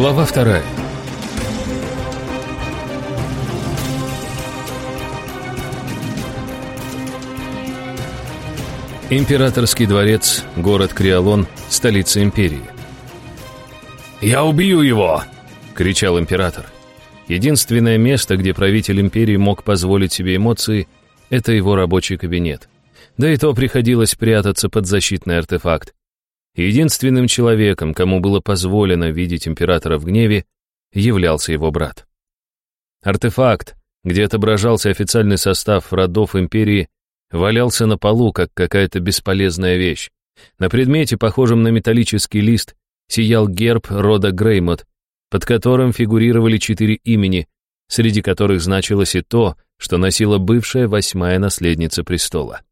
Глава вторая. Императорский дворец, город Криолон, столица империи. «Я убью его!» — кричал император. Единственное место, где правитель империи мог позволить себе эмоции, это его рабочий кабинет. Да и то приходилось прятаться под защитный артефакт. Единственным человеком, кому было позволено видеть императора в гневе, являлся его брат. Артефакт, где отображался официальный состав родов империи, валялся на полу, как какая-то бесполезная вещь. На предмете, похожем на металлический лист, сиял герб рода Греймот, под которым фигурировали четыре имени, среди которых значилось и то, что носила бывшая восьмая наследница престола.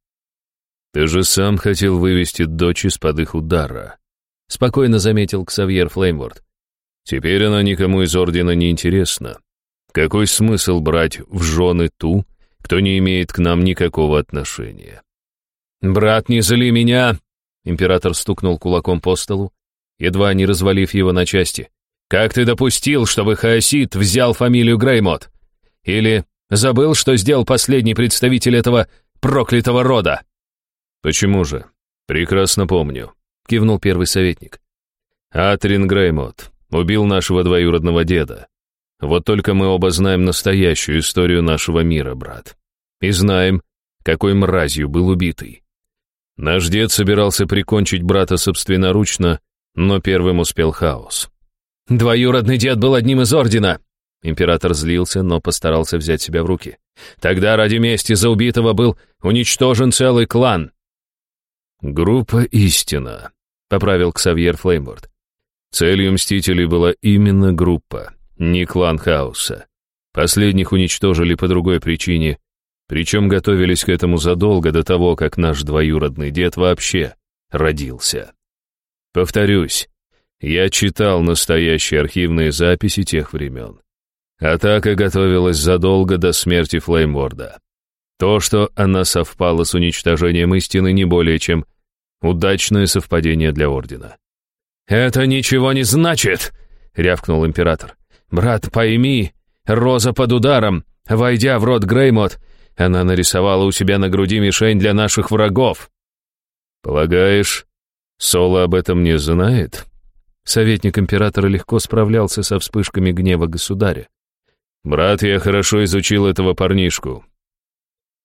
«Ты же сам хотел вывести дочь из-под их удара», — спокойно заметил Ксавьер Флеймворд. «Теперь она никому из Ордена не интересна. Какой смысл брать в жены ту, кто не имеет к нам никакого отношения?» «Брат, не зли меня!» Император стукнул кулаком по столу, едва не развалив его на части. «Как ты допустил, чтобы Хаосит взял фамилию Греймот? Или забыл, что сделал последний представитель этого проклятого рода?» «Почему же? Прекрасно помню», — кивнул первый советник. «Атрин Греймот убил нашего двоюродного деда. Вот только мы оба знаем настоящую историю нашего мира, брат. И знаем, какой мразью был убитый. Наш дед собирался прикончить брата собственноручно, но первым успел хаос. «Двоюродный дед был одним из ордена!» Император злился, но постарался взять себя в руки. «Тогда ради мести за убитого был уничтожен целый клан!» «Группа «Истина», — поправил Ксавьер Флеймборд. Целью Мстителей была именно группа, не клан Хаоса. Последних уничтожили по другой причине, причем готовились к этому задолго до того, как наш двоюродный дед вообще родился. Повторюсь, я читал настоящие архивные записи тех времен. Атака готовилась задолго до смерти Флеймворда. То, что она совпала с уничтожением истины, не более чем удачное совпадение для Ордена. «Это ничего не значит!» — рявкнул император. «Брат, пойми, Роза под ударом, войдя в рот Греймот, она нарисовала у себя на груди мишень для наших врагов». «Полагаешь, Соло об этом не знает?» Советник императора легко справлялся со вспышками гнева государя. «Брат, я хорошо изучил этого парнишку.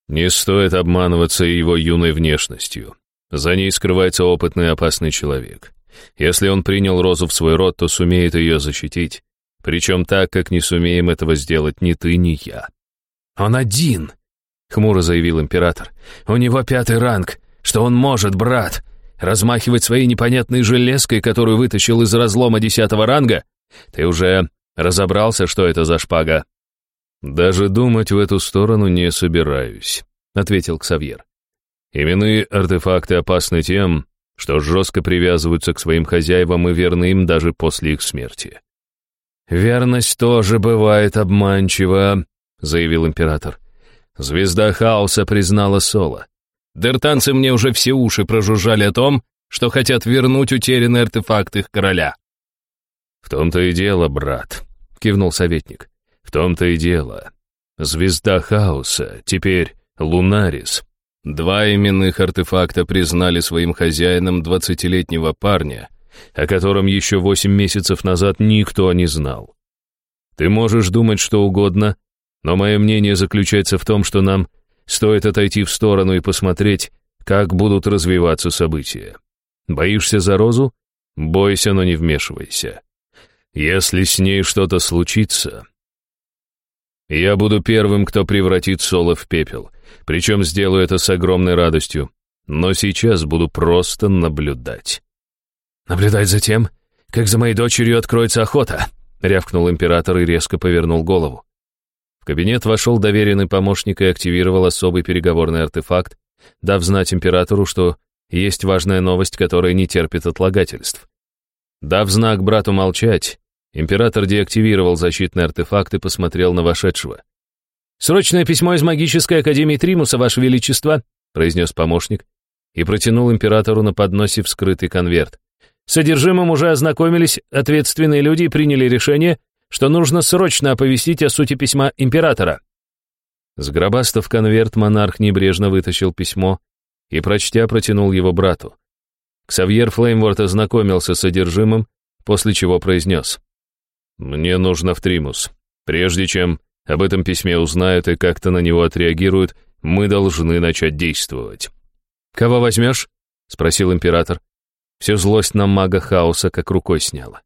Не стоит обманываться его юной внешностью. За ней скрывается опытный опасный человек. Если он принял Розу в свой род, то сумеет ее защитить. Причем так, как не сумеем этого сделать ни ты, ни я. «Он один», — хмуро заявил император. «У него пятый ранг. Что он может, брат? Размахивать своей непонятной железкой, которую вытащил из разлома десятого ранга? Ты уже разобрался, что это за шпага?» «Даже думать в эту сторону не собираюсь», — ответил Ксавьер. «Именные артефакты опасны тем, что жестко привязываются к своим хозяевам и верны им даже после их смерти». «Верность тоже бывает обманчива», — заявил император. «Звезда хаоса признала Соло. Дертанцы мне уже все уши прожужжали о том, что хотят вернуть утерянный артефакт их короля». «В том-то и дело, брат», — кивнул советник. В том-то и дело. Звезда хаоса, теперь Лунарис. Два именных артефакта признали своим хозяином двадцатилетнего парня, о котором еще восемь месяцев назад никто не знал. Ты можешь думать что угодно, но мое мнение заключается в том, что нам стоит отойти в сторону и посмотреть, как будут развиваться события. Боишься за Розу? Бойся, но не вмешивайся. Если с ней что-то случится, я буду первым, кто превратит Соло в пепел. Причем сделаю это с огромной радостью. Но сейчас буду просто наблюдать. «Наблюдать за тем, как за моей дочерью откроется охота», — рявкнул император и резко повернул голову. В кабинет вошел доверенный помощник и активировал особый переговорный артефакт, дав знать императору, что есть важная новость, которая не терпит отлагательств. Дав знак брату молчать, Император деактивировал защитный артефакт и посмотрел на вошедшего. «Срочное письмо из магической академии Тримуса, Ваше Величество», произнес помощник и протянул императору на подносе вскрытый конверт. С содержимым уже ознакомились ответственные люди и приняли решение, что нужно срочно оповестить о сути письма императора. Сгробастав конверт, монарх небрежно вытащил письмо и, прочтя, протянул его брату. Ксавьер Флеймворт ознакомился с содержимым, после чего произнес. «Мне нужно в Тримус. Прежде чем об этом письме узнают и как-то на него отреагируют, мы должны начать действовать». «Кого возьмешь?» — спросил император. Всю злость на мага хаоса как рукой сняло.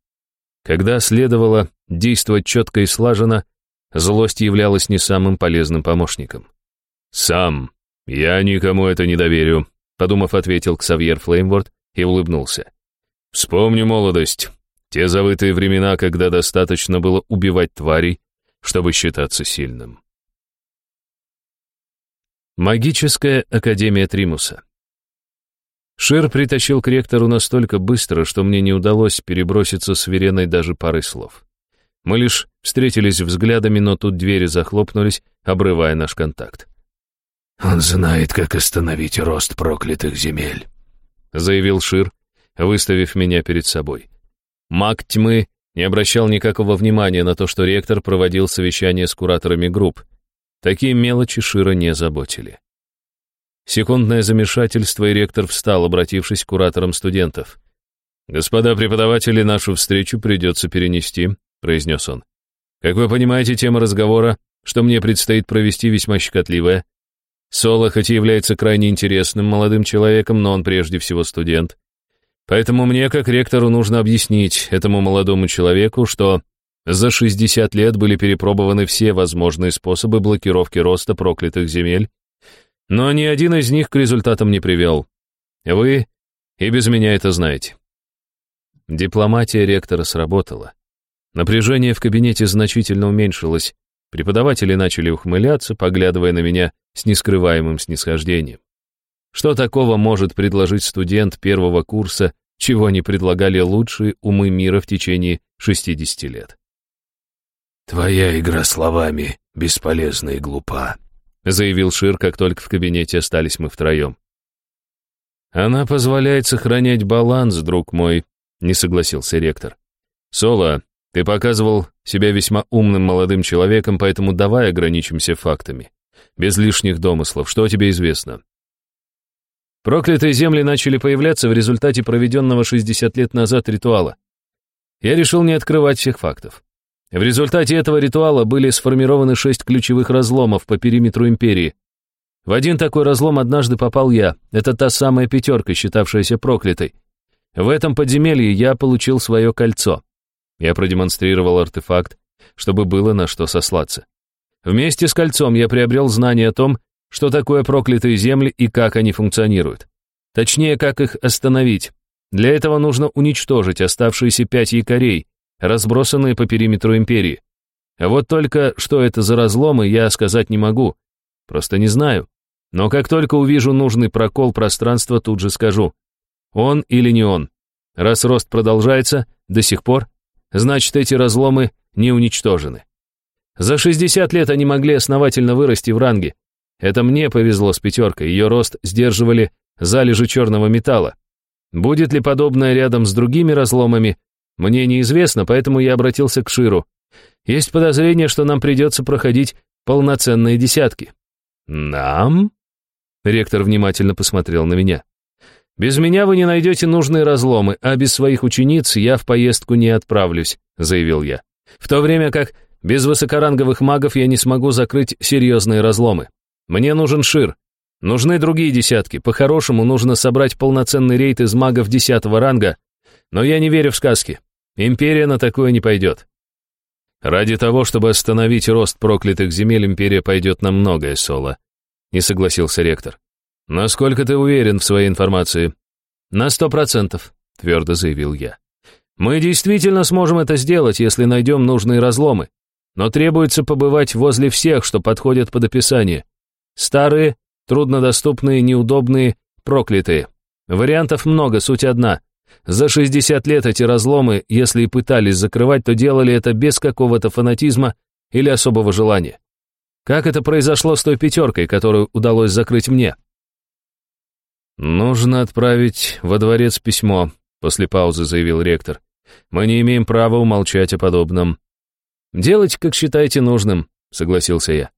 Когда следовало действовать четко и слаженно, злость являлась не самым полезным помощником. «Сам. Я никому это не доверю», — подумав, ответил Ксавьер Флеймворд и улыбнулся. «Вспомни молодость, те завытые времена, когда достаточно было убивать тварей, чтобы считаться сильным». Магическая Академия Тримуса Шир притащил к ректору настолько быстро, что мне не удалось переброситься с Вереной даже парой слов. Мы лишь встретились взглядами, но тут двери захлопнулись, обрывая наш контакт. «Он знает, как остановить рост проклятых земель», — заявил Шир, выставив меня перед собой. Маг тьмы не обращал никакого внимания на то, что ректор проводил совещание с кураторами групп. Такие мелочи Шира не заботили. Секундное замешательство, и ректор встал, обратившись к кураторам студентов. «Господа преподаватели, нашу встречу придется перенести», — произнес он. «Как вы понимаете, тема разговора, что мне предстоит провести, весьма щекотливая. Соло хоть и является крайне интересным молодым человеком, но он прежде всего студент. Поэтому мне, как ректору, нужно объяснить этому молодому человеку, что за 60 лет были перепробованы все возможные способы блокировки роста проклятых земель, но ни один из них к результатам не привел. Вы и без меня это знаете. Дипломатия ректора сработала. Напряжение в кабинете значительно уменьшилось. Преподаватели начали ухмыляться, поглядывая на меня с нескрываемым снисхождением. Что такого может предложить студент первого курса, чего не предлагали лучшие умы мира в течение 60 лет? «Твоя игра словами бесполезна и глупа», заявил Шир, как только в кабинете остались мы втроем. «Она позволяет сохранять баланс, друг мой», — не согласился ректор. «Соло, ты показывал себя весьма умным молодым человеком, поэтому давай ограничимся фактами. Без лишних домыслов. Что тебе известно?» Проклятые земли начали появляться в результате проведенного 60 лет назад ритуала. Я решил не открывать всех фактов. В результате этого ритуала были сформированы шесть ключевых разломов по периметру империи. В один такой разлом однажды попал я. Это та самая пятерка, считавшаяся проклятой. В этом подземелье я получил свое кольцо. Я продемонстрировал артефакт, чтобы было на что сослаться. Вместе с кольцом я приобрел знание о том, что такое проклятые земли и как они функционируют. Точнее, как их остановить. Для этого нужно уничтожить оставшиеся пять якорей, разбросанные по периметру империи. А вот только, что это за разломы, я сказать не могу. Просто не знаю. Но как только увижу нужный прокол пространства, тут же скажу. Он или не он. Раз рост продолжается до сих пор, значит, эти разломы не уничтожены. За 60 лет они могли основательно вырасти в ранге. Это мне повезло с пятеркой, ее рост сдерживали залежи черного металла. Будет ли подобное рядом с другими разломами, мне неизвестно, поэтому я обратился к Ширу. Есть подозрение, что нам придется проходить полноценные десятки. Нам? Ректор внимательно посмотрел на меня. «Без меня вы не найдете нужные разломы, а без своих учениц я в поездку не отправлюсь», — заявил я. «В то время как без высокоранговых магов я не смогу закрыть серьезные разломы. Мне нужен Шир. Нужны другие десятки. По-хорошему нужно собрать полноценный рейд из магов десятого ранга, но я не верю в сказки. Империя на такое не пойдет. Ради того, чтобы остановить рост проклятых земель, империя пойдет на многое, Соло. Не согласился ректор. Насколько ты уверен в своей информации? На сто процентов, твердо заявил я. Мы действительно сможем это сделать, если найдем нужные разломы. Но требуется побывать возле всех, что подходят под описание. Старые, труднодоступные, неудобные, проклятые. Вариантов много, суть одна. За 60 лет эти разломы, если и пытались закрывать, то делали это без какого-то фанатизма или особого желания. Как это произошло с той пятеркой, которую удалось закрыть мне? Нужно отправить во дворец письмо, после паузы заявил ректор. «Мы не имеем права умолчать о подобном». «Делайте, как считаете нужным», — согласился я.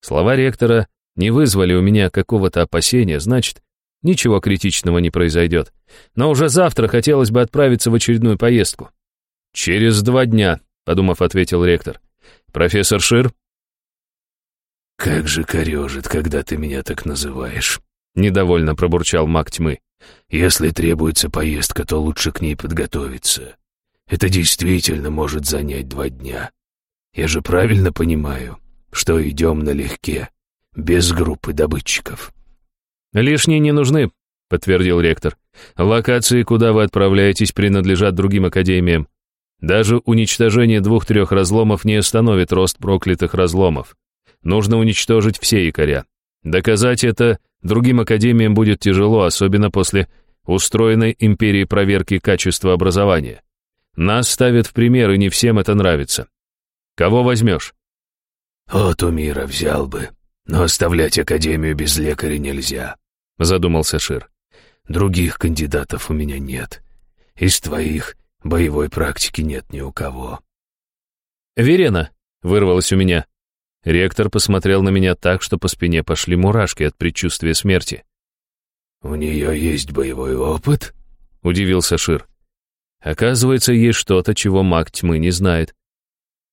Слова ректора не вызвали у меня какого-то опасения, значит, ничего критичного не произойдет. Но уже завтра хотелось бы отправиться в очередную поездку. «Через два дня», — подумав, ответил ректор. «Профессор Шир?» «Как же корежит, когда ты меня так называешь», — недовольно пробурчал маг тьмы. «Если требуется поездка, то лучше к ней подготовиться. Это действительно может занять два дня. Я же правильно понимаю, что идем налегке, без группы добытчиков». «Лишние не нужны», — подтвердил ректор. «Локации, куда вы отправляетесь, принадлежат другим академиям. Даже уничтожение двух-трех разломов не остановит рост проклятых разломов. Нужно уничтожить все якоря. Доказать это другим академиям будет тяжело, особенно после устроенной империи проверки качества образования. Нас ставят в пример, и не всем это нравится. Кого возьмешь? От у мира взял бы, но оставлять академию без лекаря нельзя, задумался Шир. Других кандидатов у меня нет. Из твоих боевой практики нет ни у кого. Верена, вырвалось у меня. Ректор посмотрел на меня так, что по спине пошли мурашки от предчувствия смерти. «У нее есть боевой опыт?» — удивился Шир. «Оказывается, есть что-то, чего маг тьмы не знает».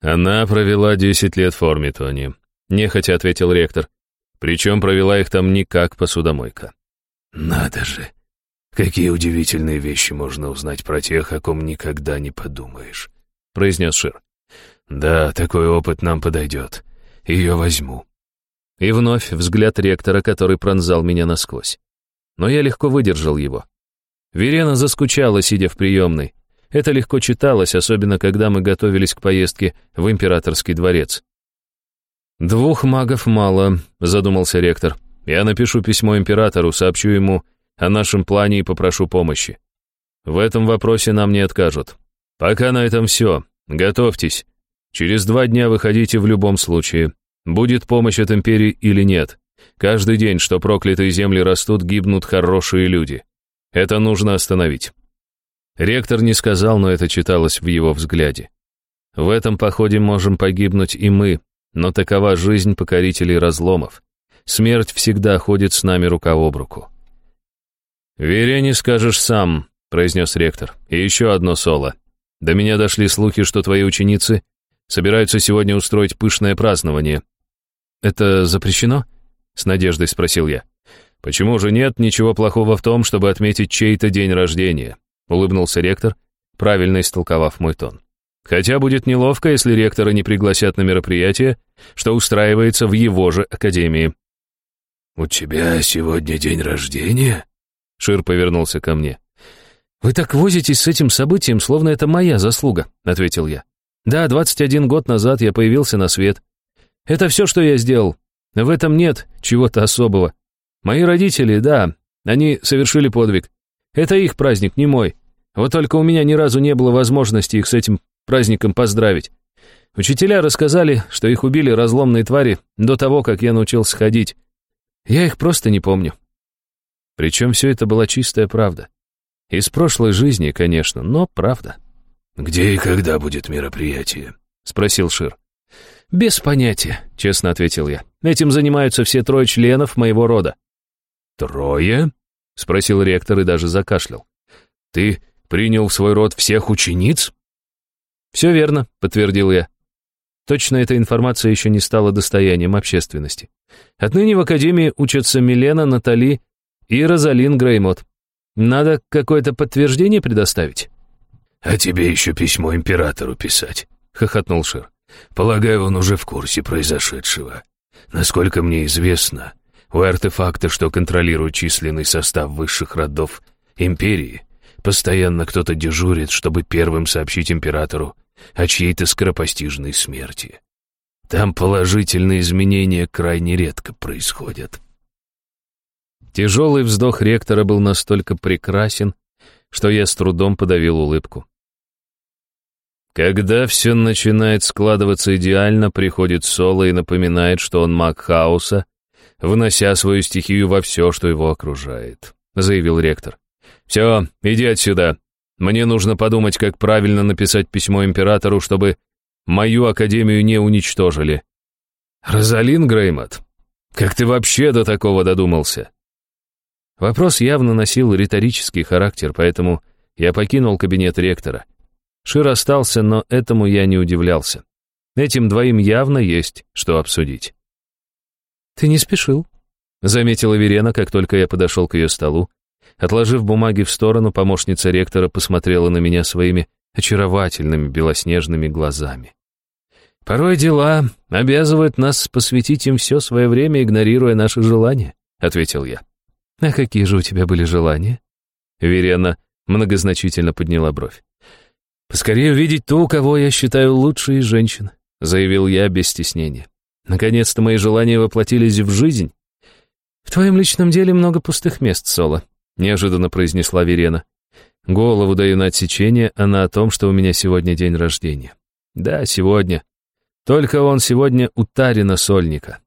«Она провела десять лет в форме, Тони», — нехотя ответил ректор. «Причем провела их там не как посудомойка». «Надо же! Какие удивительные вещи можно узнать про тех, о ком никогда не подумаешь», — произнес Шир. «Да, такой опыт нам подойдет. Ее возьму». И вновь взгляд ректора, который пронзал меня насквозь. Но я легко выдержал его. Верена заскучала, сидя в приемной. Это легко читалось, особенно когда мы готовились к поездке в императорский дворец. «Двух магов мало», — задумался ректор. «Я напишу письмо императору, сообщу ему о нашем плане и попрошу помощи. В этом вопросе нам не откажут. Пока на этом все. Готовьтесь. Через два дня выходите в любом случае. Будет помощь от империи или нет. Каждый день, что проклятые земли растут, гибнут хорошие люди. Это нужно остановить. Ректор не сказал, но это читалось в его взгляде. В этом походе можем погибнуть и мы, но такова жизнь покорителей разломов. Смерть всегда ходит с нами рука об руку. «Вере не скажешь сам», — произнес ректор. «И еще одно соло. До меня дошли слухи, что твои ученицы Собираются сегодня устроить пышное празднование. Это запрещено? С надеждой спросил я. Почему же нет ничего плохого в том, чтобы отметить чей-то день рождения? Улыбнулся ректор, правильно истолковав мой тон. Хотя будет неловко, если ректора не пригласят на мероприятие, что устраивается в его же академии. «У тебя сегодня день рождения?» Шир повернулся ко мне. «Вы так возитесь с этим событием, словно это моя заслуга», — ответил я. Да, 21 год назад я появился на свет. Это все, что я сделал. В этом нет чего-то особого. Мои родители, да, они совершили подвиг. Это их праздник, не мой. Вот только у меня ни разу не было возможности их с этим праздником поздравить. Учителя рассказали, что их убили разломные твари до того, как я научился ходить. Я их просто не помню. Причем все это была чистая правда. Из прошлой жизни, конечно, но правда. «Где и когда будет мероприятие?» — спросил Шир. «Без понятия», — честно ответил я. «Этим занимаются все трое членов моего рода». «Трое?» — спросил ректор и даже закашлял. «Ты принял в свой род всех учениц?» «Все верно», — подтвердил я. Точно эта информация еще не стала достоянием общественности. Отныне в Академии учатся Милена, Натали и Розалин Греймот. Надо какое-то подтверждение предоставить. «А тебе еще письмо императору писать», — хохотнул Шир. «Полагаю, он уже в курсе произошедшего. Насколько мне известно, у артефакта, что контролирует численный состав высших родов империи, постоянно кто-то дежурит, чтобы первым сообщить императору о чьей-то скоропостижной смерти. Там положительные изменения крайне редко происходят». Тяжелый вздох ректора был настолько прекрасен, что я с трудом подавил улыбку. Когда все начинает складываться идеально, приходит Соло и напоминает, что он маг хаоса, внося свою стихию во все, что его окружает», — заявил ректор. «Все, иди отсюда. Мне нужно подумать, как правильно написать письмо императору, чтобы мою академию не уничтожили. Розалин Греймот, как ты вообще до такого додумался? Вопрос явно носил риторический характер, поэтому я покинул кабинет ректора. Шир остался, но этому я не удивлялся. Этим двоим явно есть что обсудить. «Ты не спешил», — заметила Верена, как только я подошел к ее столу. Отложив бумаги в сторону, помощница ректора посмотрела на меня своими очаровательными белоснежными глазами. «Порой дела обязывают нас посвятить им все свое время, игнорируя наши желания», — ответил я. «А какие же у тебя были желания?» Верена многозначительно подняла бровь. «Поскорее увидеть ту, кого я считаю лучшей из женщин», — заявил я без стеснения. «Наконец-то мои желания воплотились в жизнь». «В твоем личном деле много пустых мест, Соло», — неожиданно произнесла Верена. «Голову даю на отсечение, она о том, что у меня сегодня день рождения». «Да, сегодня. Только он сегодня у Тарина Сольника.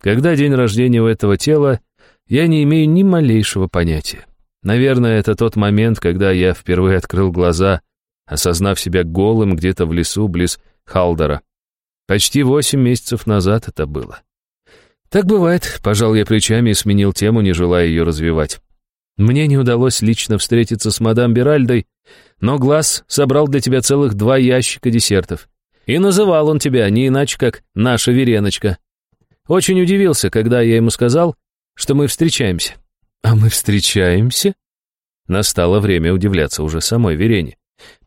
Когда день рождения у этого тела, я не имею ни малейшего понятия. Наверное, это тот момент, когда я впервые открыл глаза, осознав себя голым где-то в лесу близ Халдора. Почти восемь месяцев назад это было. Так бывает, пожал я плечами и сменил тему, не желая ее развивать. Мне не удалось лично встретиться с мадам Биральдой, но Глаз собрал для тебя целых два ящика десертов. И называл он тебя не иначе, как «наша Вереночка». Очень удивился, когда я ему сказал, что мы встречаемся. А мы встречаемся? Настало время удивляться уже самой Верене.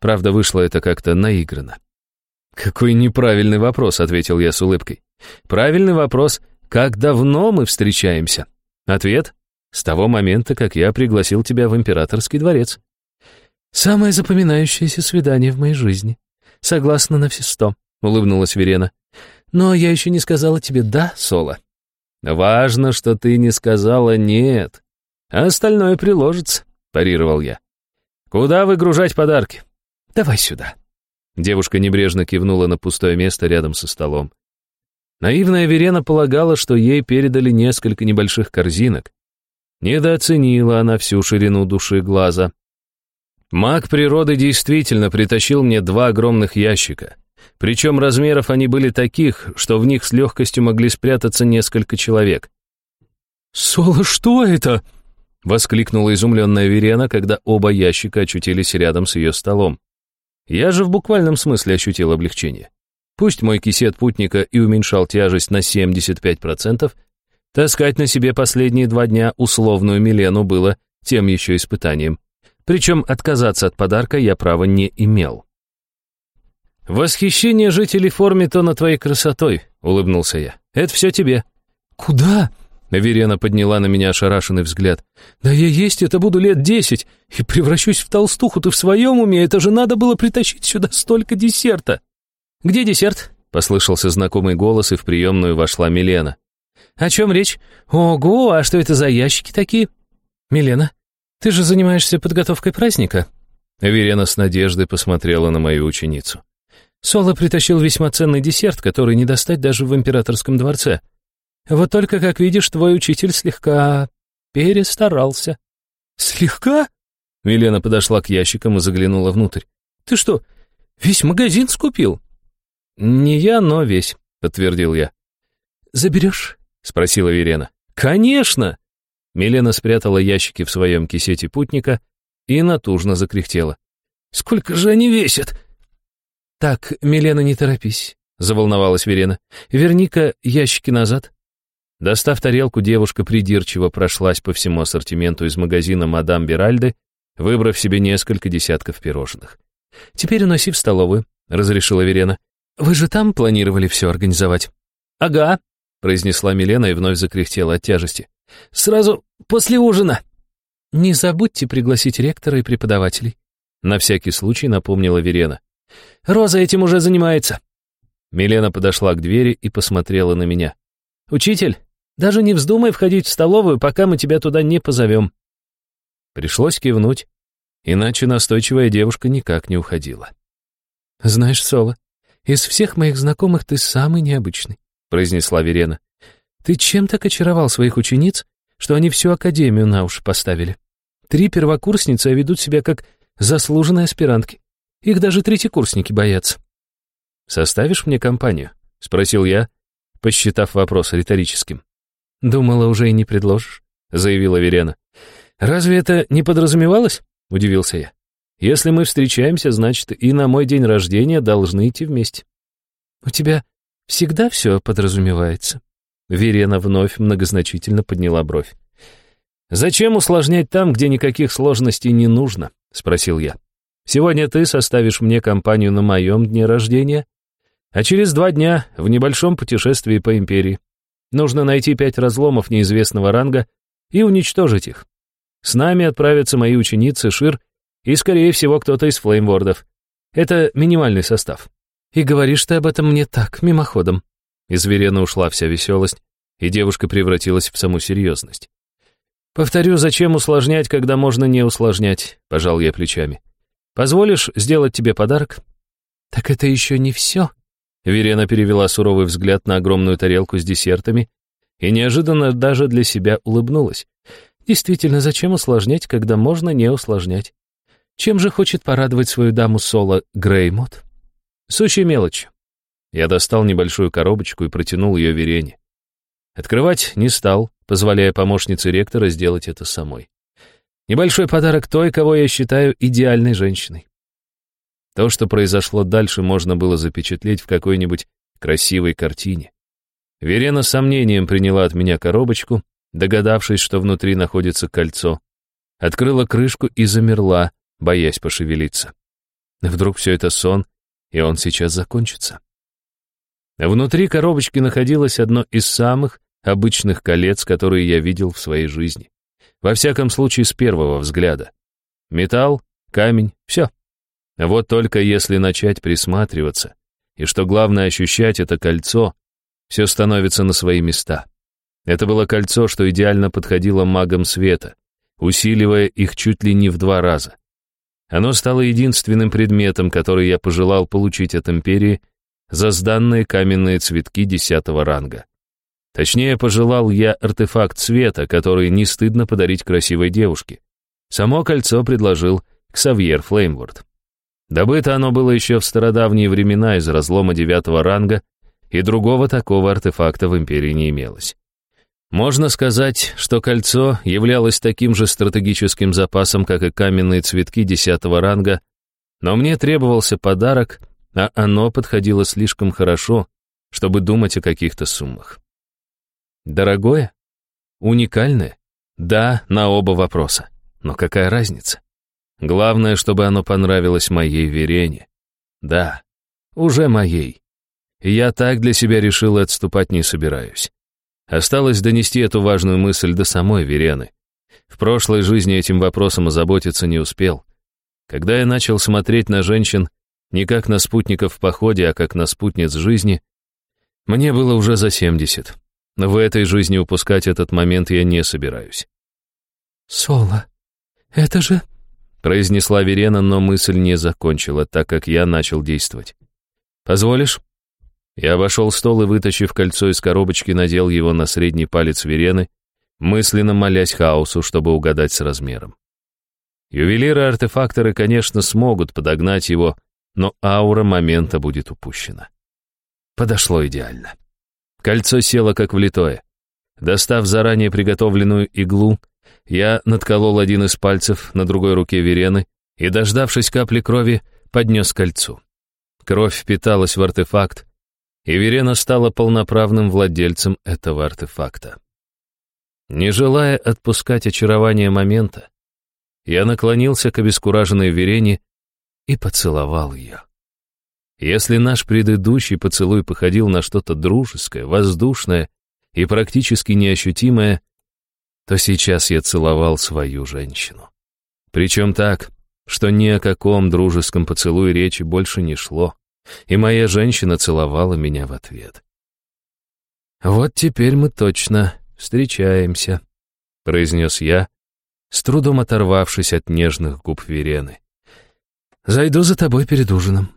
Правда, вышло это как-то наигранно. «Какой неправильный вопрос», — ответил я с улыбкой. «Правильный вопрос, как давно мы встречаемся?» Ответ — с того момента, как я пригласил тебя в императорский дворец. «Самое запоминающееся свидание в моей жизни», «Согласна на все сто», — улыбнулась Верена. «Но я еще не сказала тебе «да», Соло». «Важно, что ты не сказала «нет», а остальное приложится», — парировал я. «Куда выгружать подарки?» «Давай сюда». Девушка небрежно кивнула на пустое место рядом со столом. Наивная Верена полагала, что ей передали несколько небольших корзинок. Недооценила она всю ширину души глаза. Маг природы действительно притащил мне два огромных ящика. Причем размеров они были таких, что в них с легкостью могли спрятаться несколько человек. «Соло, что это?» — воскликнула изумленная Верена, когда оба ящика очутились рядом с ее столом. Я же в буквальном смысле ощутил облегчение. Пусть мой кисет путника и уменьшал тяжесть на 75%, таскать на себе последние два дня условную Милену было тем еще испытанием. Причем отказаться от подарка я права не имел. «Восхищение жителей Формитона твоей красотой», — улыбнулся я. «Это все тебе». «Куда?» — Верена подняла на меня ошарашенный взгляд. «Да я есть это буду лет десять и превращусь в толстуху. Ты в своем уме? Это же надо было притащить сюда столько десерта». «Где десерт?» — послышался знакомый голос, и в приемную вошла Милена. «О чем речь? Ого, а что это за ящики такие?» «Милена, «Ты же занимаешься подготовкой праздника?» Верена с надеждой посмотрела на мою ученицу. «Соло притащил весьма ценный десерт, который не достать даже в императорском дворце. Вот только, как видишь, твой учитель слегка перестарался». «Слегка?» Милена подошла к ящикам и заглянула внутрь. «Ты что, весь магазин скупил?» «Не я, но весь», — подтвердил я. «Заберешь?» — спросила Верена. «Конечно!» Милена спрятала ящики в своем кисете путника и натужно закряхтела. «Сколько же они весят?» «Так, Милена, не торопись», — заволновалась Верена. «Верни-ка ящики назад». Достав тарелку, девушка придирчиво прошлась по всему ассортименту из магазина «Мадам Биральды», выбрав себе несколько десятков пирожных. «Теперь уноси в столовую», — разрешила Верена. «Вы же там планировали все организовать?» «Ага», — произнесла Милена и вновь закряхтела от тяжести. Сразу после ужина. Не забудьте пригласить ректора и преподавателей. На всякий случай напомнила Верена. Роза этим уже занимается. Милена подошла к двери и посмотрела на меня. «Учитель, даже не вздумай входить в столовую, пока мы тебя туда не позовем». Пришлось кивнуть, иначе настойчивая девушка никак не уходила. «Знаешь, Соло, из всех моих знакомых ты самый необычный», произнесла Верена. Ты чем так очаровал своих учениц, что они всю академию на уши поставили? Три первокурсницы ведут себя как Заслуженные аспирантки. Их даже третьекурсники боятся. «Составишь мне компанию?» — спросил я, посчитав вопрос риторическим. «Думала, уже и не предложишь», — заявила Верена. «Разве это не подразумевалось?» — удивился я. «Если мы встречаемся, значит, и на мой день рождения должны идти вместе». «У тебя всегда все подразумевается». Верена вновь многозначительно подняла бровь. «Зачем усложнять там, где никаких сложностей не нужно?» — спросил я. «Сегодня ты составишь мне компанию на моем дне рождения, а через два дня в небольшом путешествии по империи. Нужно найти пять разломов неизвестного ранга и уничтожить их. С нами отправятся мои ученицы Шир и, скорее всего, кто-то из флеймвордов. Это минимальный состав. И говоришь ты об этом мне так, мимоходом. Из Верена ушла вся веселость, и девушка превратилась в саму серьезность. «Повторю, зачем усложнять, когда можно не усложнять?» — пожал я плечами. «Позволишь сделать тебе подарок?» «Так это еще не все», Верена перевела суровый взгляд на огромную тарелку с десертами и неожиданно даже для себя улыбнулась. Действительно, зачем усложнять, когда можно не усложнять? Чем же хочет порадовать свою даму Соло Греймот? Сущая мелочь. Я достал небольшую коробочку и протянул ее Верене. Открывать не стал, позволяя помощнице ректора сделать это самой. Небольшой подарок той, кого я считаю идеальной женщиной. То, что произошло дальше, можно было запечатлеть в какой-нибудь красивой картине. Верена с сомнением приняла от меня коробочку, догадавшись, что внутри находится кольцо. Открыла крышку и замерла, боясь пошевелиться. Вдруг все это сон, и он сейчас закончится. Внутри коробочки находилось одно из самых обычных колец, которые я видел в своей жизни. Во всяком случае, с первого взгляда. Металл, камень, все. Вот только если начать присматриваться, и что главное ощущать это кольцо, все становится на свои места. Это было кольцо, что идеально подходило магам света, усиливая их чуть ли не в два раза. Оно стало единственным предметом, который я пожелал получить от Империи за сданные каменные цветки десятого ранга. Точнее, пожелал я артефакт цвета, который не стыдно подарить красивой девушке. Само кольцо предложил Ксавьер Флеймворд. Добыто оно было еще в стародавние времена из разлома девятого ранга, и другого такого артефакта в Империи не имелось. Можно сказать, что кольцо являлось таким же стратегическим запасом, как и каменные цветки десятого ранга, но мне требовался подарок, а оно подходило слишком хорошо, чтобы думать о каких-то суммах. Дорогое? Уникальное? Да, на оба вопроса. Но какая разница? Главное, чтобы оно понравилось моей Верене. Да, уже моей. Я так для себя решил и отступать не собираюсь. Осталось донести эту важную мысль до самой Верены. В прошлой жизни этим вопросом озаботиться не успел. Когда я начал смотреть на женщин не как на спутников в походе, а как на спутниц жизни, мне было уже за 70. Но в этой жизни упускать этот момент я не собираюсь. «Соло, это же...» произнесла Верена, но мысль не закончила, так как я начал действовать. «Позволишь?» Я обошел стол и, вытащив кольцо из коробочки, надел его на средний палец Верены, мысленно молясь хаосу, чтобы угадать с размером. Ювелиры-артефакторы, конечно, смогут подогнать его, но аура момента будет упущена. Подошло идеально. Кольцо село как влитое. Достав заранее приготовленную иглу, я надколол один из пальцев на другой руке Верены и, дождавшись капли крови, поднес кольцу. Кровь впиталась в артефакт, и Верена стала полноправным владельцем этого артефакта. Не желая отпускать очарование момента, я наклонился к обескураженной Верене и поцеловал ее. Если наш предыдущий поцелуй походил на что-то дружеское, воздушное и практически неощутимое, то сейчас я целовал свою женщину. Причем так, что ни о каком дружеском поцелуе речи больше не шло, и моя женщина целовала меня в ответ. «Вот теперь мы точно встречаемся», — произнес я, с трудом оторвавшись от нежных губ Верены. «Зайду за тобой перед ужином».